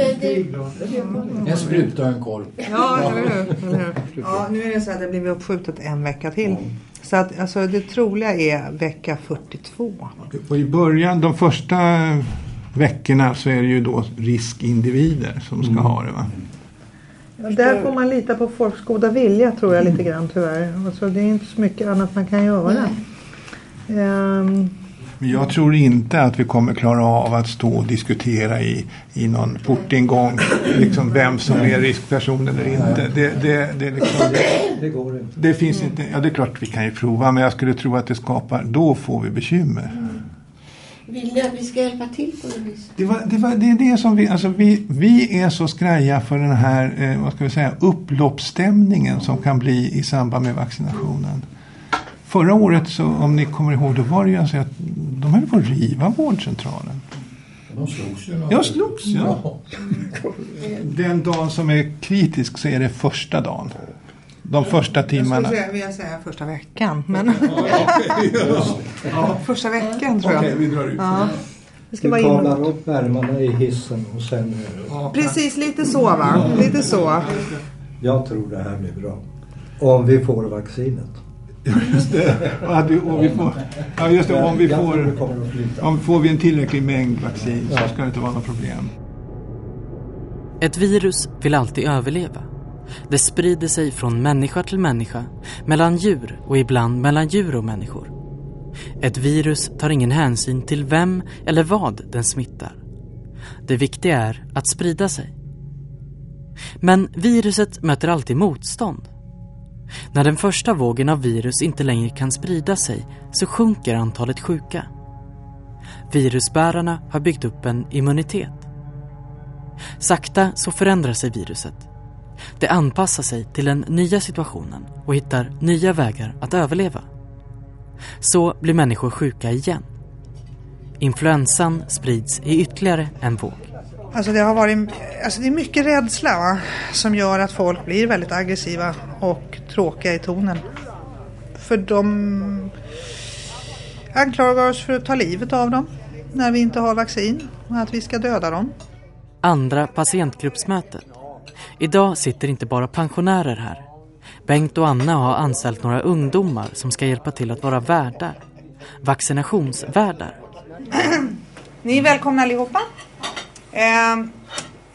En spruta och en korv. Ja, eller hur? Ja, nu är det så att det blir uppskjutet en vecka till. Så att alltså, det troliga är vecka 42. Och i början, de första veckorna så är det ju då riskindivider som ska ha det va? Där får man lita på folks goda vilja tror jag lite grann tyvärr. Alltså, det är inte så mycket annat man kan göra. Ehm, Men jag tror inte att vi kommer klara av att stå och diskutera i, i någon portingång liksom vem som är riskperson eller inte. Det, det, det, är liksom, Det går inte. det finns inte. Ja, det är klart vi kan ju prova men jag skulle tro att det skapar, då får vi bekymmer. Vill ni att vi ska hjälpa till på något vis? Det, var, det, var, det är det som vi, alltså vi, vi är så skraja för den här, eh, vad ska vi säga, upploppsstämningen som kan bli i samband med vaccinationen. Förra året, så, om ni kommer ihåg, då var det ju alltså att de höll på att riva vårdcentralen. De slogs ju. Jag slogs, ja. Den dagen som är kritisk så är det första dagen. De första timmarna. Jag skulle säga första veckan. Men första veckan tror jag. Okej, vi drar ut. Ja. Det ska vara kavlar upp ärmarna i hissen och sen... Precis, lite så va? Lite så. Jag tror det här blir bra. Om vi får vaccinet. Just det. Och att vi, får, ja, just det. Om vi får, om får vi en tillräcklig mängd vaccin så ska det inte vara något problem. Ett virus vill alltid överleva. Det sprider sig från människa till människa, mellan djur och ibland mellan djur och människor. Ett virus tar ingen hänsyn till vem eller vad den smittar. Det viktiga är att sprida sig. Men viruset möter alltid motstånd. När den första vågen av virus inte längre kan sprida sig så sjunker antalet sjuka. Virusbärarna har byggt upp en immunitet. Sakta så förändrar sig viruset. Det anpassar sig till den nya situationen och hittar nya vägar att överleva. Så blir människor sjuka igen. Influensan sprids i ytterligare en våg. Alltså det har varit alltså det är mycket rädsla va? som gör att folk blir väldigt aggressiva och tråkiga i tonen. För de anklagar oss för att ta livet av dem när vi inte har vaccin och att vi ska döda dem. Andra patientgruppsmötet. Idag sitter inte bara pensionärer här. Bengt och Anna har anställt några ungdomar som ska hjälpa till att vara värdar. Vaccinationsvärdar. Ni är välkomna allihopa. Eh,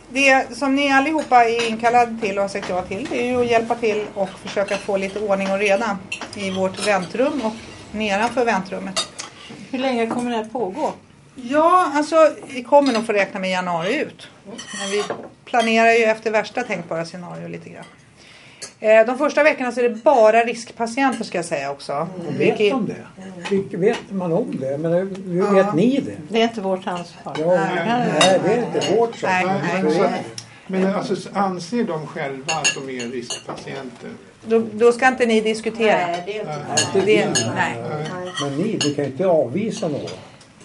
det som ni allihopa är inkallade till och har sagt ja till det är ju att hjälpa till och försöka få lite ordning och reda i vårt väntrum och nedanför väntrummet. Hur länge kommer det här pågå? Ja, alltså vi kommer nog få räkna med januari ut. Men vi planerar ju efter värsta tänkbara scenario lite grann. Eh, De första veckorna så är det bara riskpatienter ska jag säga också. Vet Vilket- de det? Vet man om det? Men hur Ja. vet ni det? Det är inte vårt ansvar. Ja, nej, det är inte vårt. Nej, nej. Så- Men alltså, anser de själva att de är riskpatienter? Då, då ska inte ni diskutera. Nej, det är inte Det- Det, nej. Men ni, du kan ju inte avvisa någon.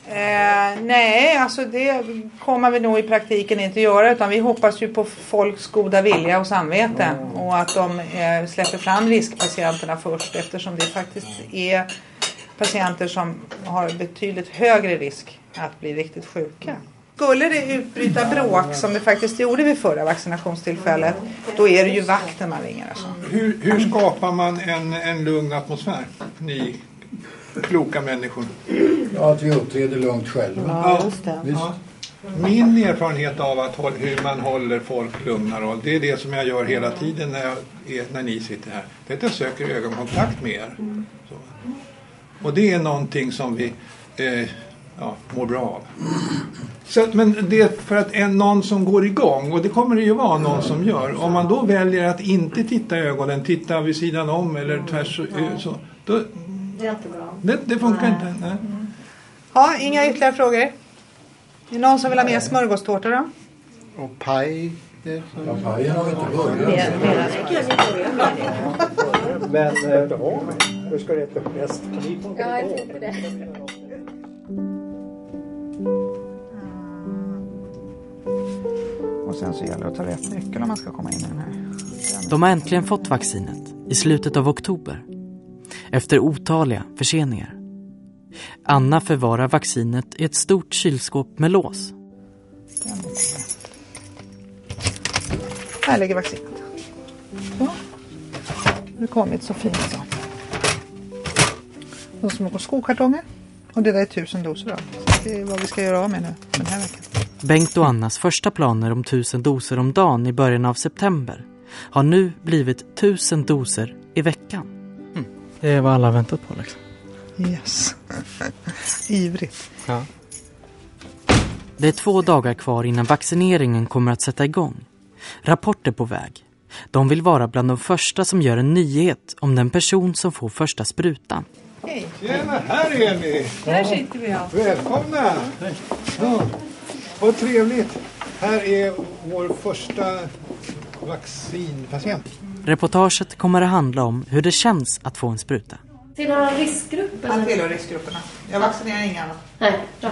Eh, nej, alltså det kommer vi nog i praktiken inte göra utan vi hoppas ju på folks goda vilja och samvete och att de eh, släpper fram riskpatienterna först eftersom det faktiskt är patienter som har betydligt högre risk att bli riktigt sjuka. skulle det utbryta bråk som det faktiskt gjorde vid förra vaccinationstillfället, då är det ju vakten man ringer. Alltså. Hur, hur skapar man en, en lugn atmosfär? Ni kloka människor. Ja, att vi uppträder lugnt själva. Ja, just det. Ja. Min erfarenhet av att hur man håller folk lugna och det är det som jag gör hela tiden när, jag är, när ni sitter här. Det är att jag söker ögonkontakt med er. Så. Och det är någonting som vi eh, ja, mår bra av. Så, men det är för att en, någon som går igång, och det kommer det ju vara någon som gör. Om man då väljer att inte titta i ögonen, titta vid sidan om eller tvärs ö- så. Då, Det är inte bra. det, det funkar inte. Nej. Ja, inga ytterligare frågor? Är det någon som vill ha mer smörgåstårta då? Och paj. Ja, pajen har vi inte börjat. Men eh, hur ska det äta bäst? Ja, jag tänkte det. Och sen så gäller det att ta rätt nyckel om man ska komma in i den här. De har äntligen fått vaccinet i slutet av oktober. Efter otaliga förseningar. Anna förvarar vaccinet i ett stort kylskåp med lås. Här ligger vaccinet. Så. Det har kommit så fint så. Så små skokartonger. Och det där är tusen doser av. Det är vad vi ska göra av med nu den här veckan. Bengt och Annas första planer om tusen doser om dagen i början av september har nu blivit tusen doser i veckan. Det är vad alla har väntat på liksom. Yes. [LAUGHS] Ivrigt. Ja. Det är två dagar kvar innan vaccineringen kommer att sätta igång. Rapporter på väg. De vill vara bland de första som gör en nyhet om den person som får första sprutan. Hej. Tjena, här är ni! Här sitter vi ja. Välkomna! Ja, vad trevligt. Här är vår första vaccinpatient. Reportaget kommer att handla om hur det känns att få en spruta. Tillhör han riskgrupp? Han tillhör riskgrupperna. Jag vaccinerar inga andra. Nej, bra.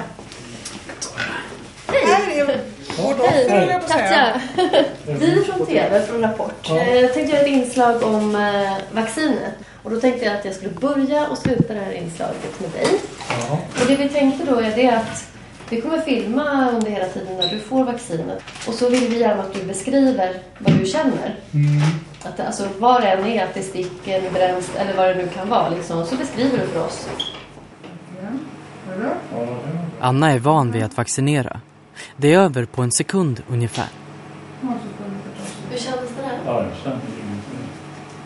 På att säga. Katja! Vi är från TV, från Rapport. Eh, Jag tänkte göra ett inslag om eh, vaccinet. Och då tänkte jag att jag skulle börja och sluta det här inslaget med dig. Och det vi tänkte då är det att vi kommer filma under hela tiden när du får vaccinet. Och så vill vi gärna att du beskriver vad du känner. Att, det- alltså vad det än är, att det sticker, bränns eller vad det nu kan vara. Liksom. Så beskriver du för oss. Anna är van vid att vaccinera. Det är över på en sekund ungefär. Hur kändes det där? Ja, jag känner ingenting.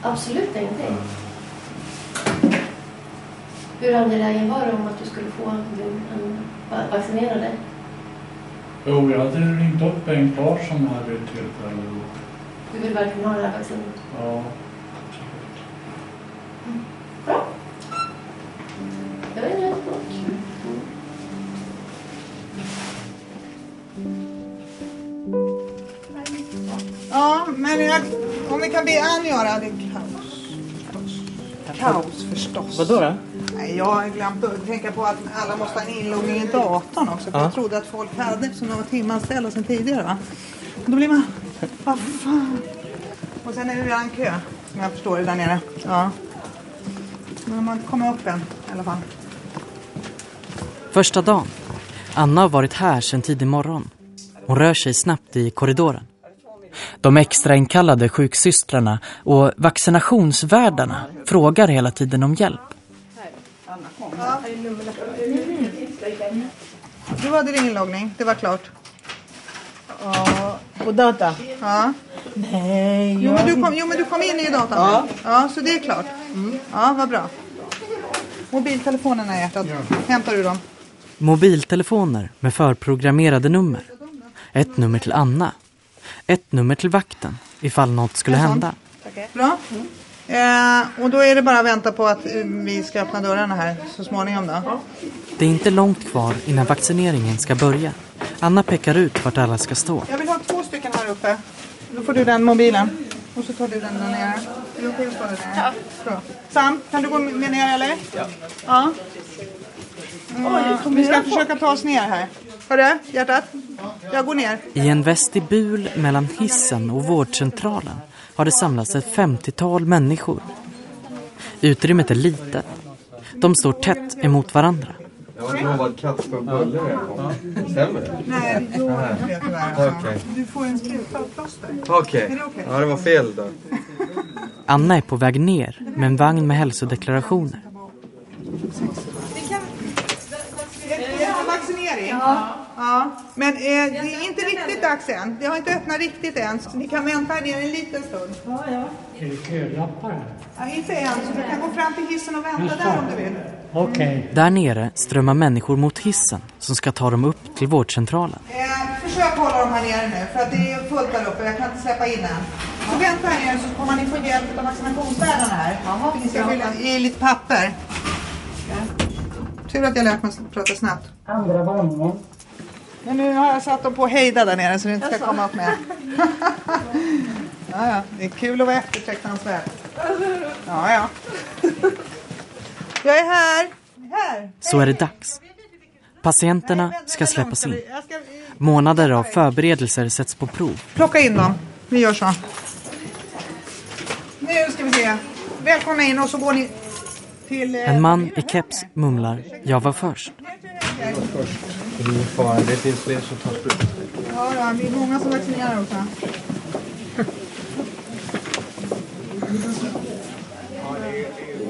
Absolut ingenting. Hur angelägen var du om att du skulle få en, en, va- vaccinera dig? Jo, jag hade ringt upp Bengt Larsson här vid ett tillfälle. Du vill verkligen ha det här vaccinet? Ja, Jag är nöjd. Ja, men jag, om vi kan be Ann göra det kaos. Kaos förstås. Vadå då? Nej, jag har glömt att tänka på att alla måste ha en inloggning i datorn också. För Ja. Jag trodde att folk hade eftersom de var timanställda sedan tidigare. Va? Och då blir man, vad fan. Och sen är det redan kö, som jag förstår det där nere. Ja. Men man kommer upp än i alla fall. Första dagen. Anna har varit här sedan tidig morgon. Hon rör sig snabbt i korridoren. De extrainkallade sjuksystrarna och vaccinationsvärdarna frågar hela tiden om hjälp. Du hade din inloggning, det var klart. Ja, på data? Ja. Nej, jo, men du kom, jo men du kom in i datan Ja. ja, så det är klart. Ja, vad bra. Mobiltelefonerna i hjärtat, hämtar du dem? Mobiltelefoner med förprogrammerade nummer. Ett nummer till Anna. Ett nummer till vakten ifall något skulle hända. Bra. Eh, och då är det bara att vänta på att eh, vi ska öppna dörrarna här så småningom då. Det är inte långt kvar innan vaccineringen ska börja. Anna pekar ut vart alla ska stå. Jag vill ha två stycken här uppe. Då får du den mobilen. Och så tar du den där nere. Där? Ja. Sam, kan du gå med ner eller? Ja. ja. Mm, vi ska försöka ta oss ner här. Hörru, hjärtat? Jag går ner. I en vestibul mellan hissen och vårdcentralen har det samlats ett 50-tal människor. Utrymmet är litet. De står tätt emot varandra. Ska att lovad Kasper och Bulle när jag kom. Stämmer det? Nej, inte det tyvärr. Okej. Du får en spruta och plåster. Okej. Det okej? Ja, det var fel då. Anna är på väg ner med en vagn med hälsodeklarationer. Är det vaccinering? Ja. Ja. Men eh, det är inte riktigt dags än. Det har inte öppnat riktigt än. Så ni kan vänta här nere en liten stund. Ja, ja. Är det kölappar här? ja inte än, så du kan gå fram till hissen och vänta där om du vill. Okej. Där nere strömmar människor mot hissen som ska ta dem upp till vårdcentralen. Eh, försök hålla dem här nere nu, för att det är fullt där uppe. Jag kan inte släppa in än. Så vänta här nere så kommer ni få hjälp av vaccinationsvärdarna här. Jaha, ni ska fylla i lite papper. Tur att jag lärt mig att prata snabbt. Andra våningen. Men nu har jag satt dem på hejda där nere så det inte ska komma upp mer. [LAUGHS] ja, ja, det är kul att vara eftertraktansvärd. Ja, ja. Jag är här. Här. Så är det dags. Patienterna ska släppas in. Månader av förberedelser sätts på prov. Plocka in dem. Vi gör så. Nu ska vi se. Välkomna in och så går ni till... eh, En man i keps mumlar “Jag var först”. Ingen fara, det finns fler som tar sprutor. Ja, ja, det är många som vaccinerar också.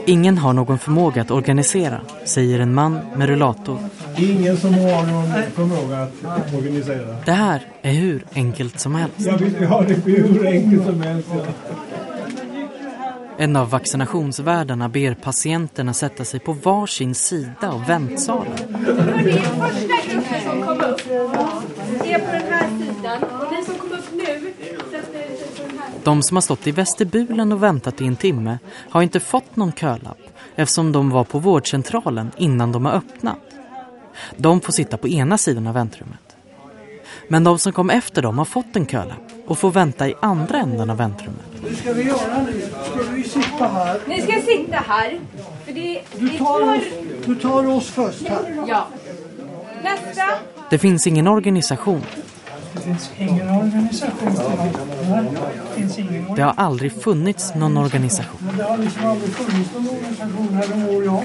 Ingen har någon förmåga att organisera, säger en man med rullator. Ingen som har någon förmåga att organisera. Det här är hur enkelt som helst. Jag vill ha det hur enkelt som helst. Ja. En av vaccinationsvärdarna ber patienterna sätta sig på varsin sida av väntsalen. Första gruppen som kom upp är på den här sidan och ni som kom upp nu sätter er på den här De som har stått i vestibulen och väntat i en timme har inte fått någon kölapp eftersom de var på vårdcentralen innan de har öppnat. De får sitta på ena sidan av väntrummet. Men de som kom efter dem har fått en kölapp och får vänta i andra änden av väntrummet. Hur ska vi göra nu? Ska vi sitta här? Ni ska sitta här. För det, Du det tar, tar... oss, du tar oss först här. Ja. Nästa. Det finns ingen organisation. Det finns ingen organisation. Det har aldrig funnits någon organisation. Det har liksom aldrig funnits någon organisation här de år jag har.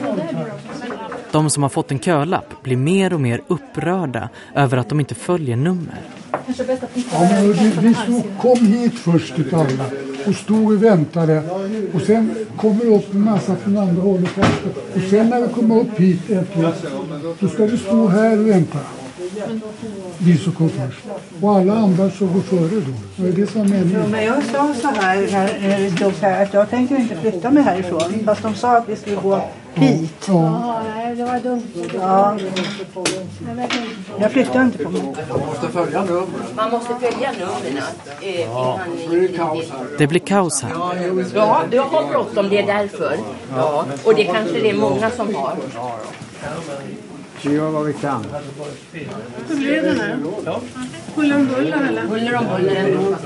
De som har fått en kölapp blir mer och mer upprörda över att de inte följer nummer. Ja, men vi, vi stod, kom hit först till alla och stod och väntade. Och sen kommer det upp en massa från andra hållet. Och sen när vi kommer upp hit då ska vi stå här och vänta. Vi som kom först. Och alla andra som går före då. Det är det som är meningen. men jag sa så här, när, så här att jag tänker inte flytta mig härifrån. Fast de sa att vi skulle gå hit. Ja, det var dumt. Ja. Jag flyttar inte på mig. Man måste följa numren. Man måste följa numren. Eh, Ja, det är kaos här. Det blir kaos här. Ja, jag har bråttom, det är därför. Ja, och det kanske det är många som har. Vi gör vad vi kan. Hur blev det nu? Huller om buller eller? Huller om buller ändå.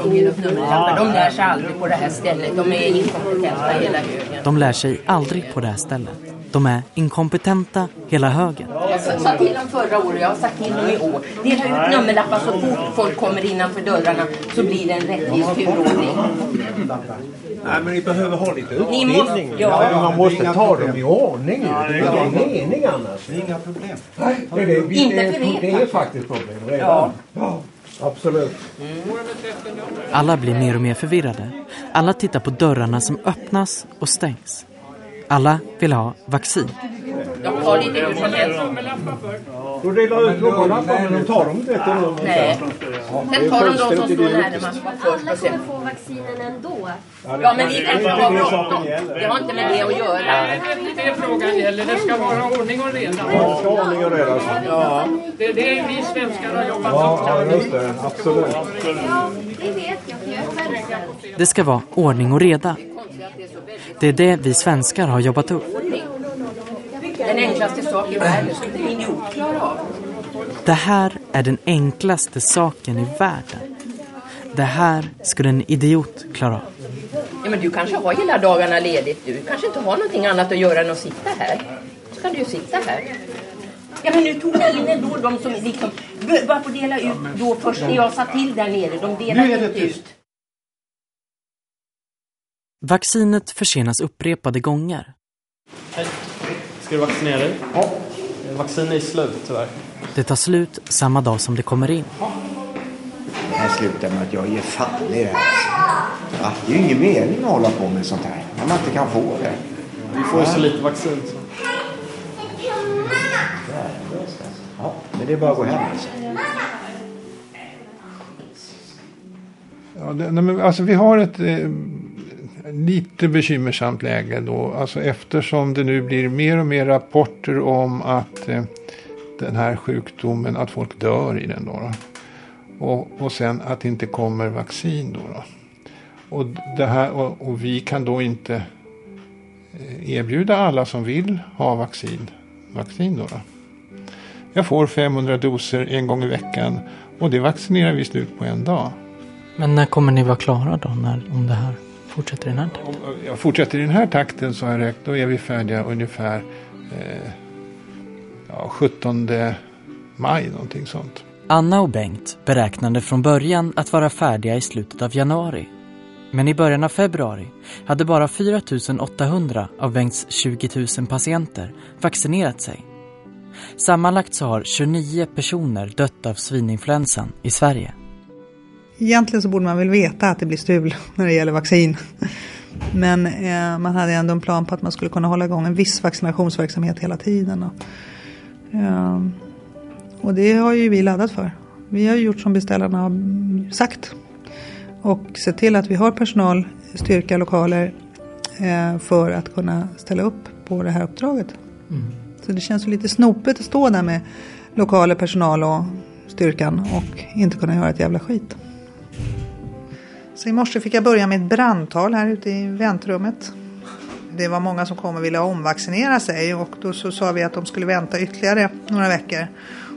De lär sig aldrig på det här stället. De är inkompetenta hela högen. De lär sig aldrig på det här stället. De är inkompetenta hela högen. Jag sa till dem förra året, jag har sagt till dem i år. Dela ut nummerlappar så fort folk kommer innanför dörrarna så blir det en rättvis turordning. Nej, men ni behöver ha lite Ni utbildning. måste- ja. Men man måste ta dem i ordning ju. Det är ingen mening annars. Inga problem. Nej, det är, det. Inte det, för är, det är faktiskt problem redan. Ja. ja absolut. Alla blir mer och mer förvirrade. Alla tittar på dörrarna som öppnas och stängs. Alla vill ha vaccin. De tar lite hur som helst. Då delar ut nummerlappar men de tar dem inte. Nej. Sen tar de de som står närmast först Alla kommer få vaccinen ändå. Ja, men vi väntar ha bråttom. Det har inte med det att göra. Det är frågan gäller. Det ska vara ordning och reda. Ja, det ska vara ordning och reda. Ja. Det är det vi svenskar har jobbat Ja, ja, just det. Absolut. Ja, det vet jag. Det ska vara ordning och reda. Det är det vi svenskar har jobbat upp. Den enklaste sak i världen skulle en idiot klara av. Det här är den enklaste saken i världen. Det här skulle en idiot klara av. Ja, men du kanske har hela dagarna ledigt. Du kanske inte har någonting annat att göra än att sitta här. Så kan du ju sitta här. Ja, men nu tog ni in ändå de som liksom bara får dela ut då först när jag satt till där nere. De delade Nu är det inte tyst. ut. Vaccinet försenas upprepade gånger. Ska du vaccinera dig? Ja. Vaccinet är slut tyvärr. Det tar slut samma dag som det kommer in. Det här slutar med att jag ger fan i det här. Ja, det är ju ingen mening att hålla på med sånt här. När man inte kan få det. Vi får ju så lite vaccin. Så. Ja, men det är bara att gå hem alltså. Ja, det, nej, men, alltså vi har ett eh, lite bekymmersamt läge då. Alltså eftersom det nu blir mer och mer rapporter om att eh, den här sjukdomen, att folk dör i den då. då. Och, och sen att det inte kommer vaccin då. då. Och, det här, och, och vi kan då inte eh, erbjuda alla som vill ha vaccin, vaccin då. då. Jag får 500 doser en gång i veckan och det vaccinerar vi slut på en dag. Men när kommer ni vara klara då? När, om det här fortsätter i den här takten? Om jag fortsätter i den här takten så har jag räknat, då är vi färdiga ungefär eh, ja, 17 maj någonting sånt. Anna och Bengt beräknade från början att vara färdiga i slutet av januari. Men i början av februari hade bara 4 800 av Bengts 20 000 patienter vaccinerat sig. Sammanlagt så har 29 personer dött av svininfluensan i Sverige. Egentligen så borde man väl veta att det blir stul [LAUGHS] när det gäller vaccin. Men eh, man hade ändå en plan på att man skulle kunna hålla igång en viss vaccinationsverksamhet hela tiden. Och, eh, och det har ju vi laddat för. Vi har gjort som beställarna har sagt. Och sett till att vi har personal, styrka, lokaler eh, för att kunna ställa upp på det här uppdraget. Mm. Så det känns ju lite snopet att stå där med lokaler, personal och styrkan och inte kunna göra ett jävla skit. Så i morse fick jag börja med ett brandtal här ute i väntrummet. Det var många som kom och ville omvaccinera sig och då så sa vi att de skulle vänta ytterligare några veckor.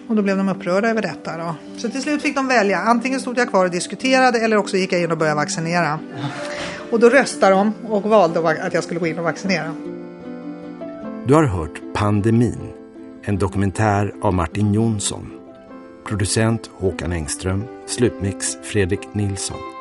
Och då blev de upprörda över detta. Då. Så till slut fick de välja. Antingen stod jag kvar och diskuterade eller också gick jag in och började vaccinera. Och då röstade de och valde att jag skulle gå in och vaccinera. Du har hört Pandemin, en dokumentär av Martin Jonsson. Producent Håkan Engström, slutmix Fredrik Nilsson.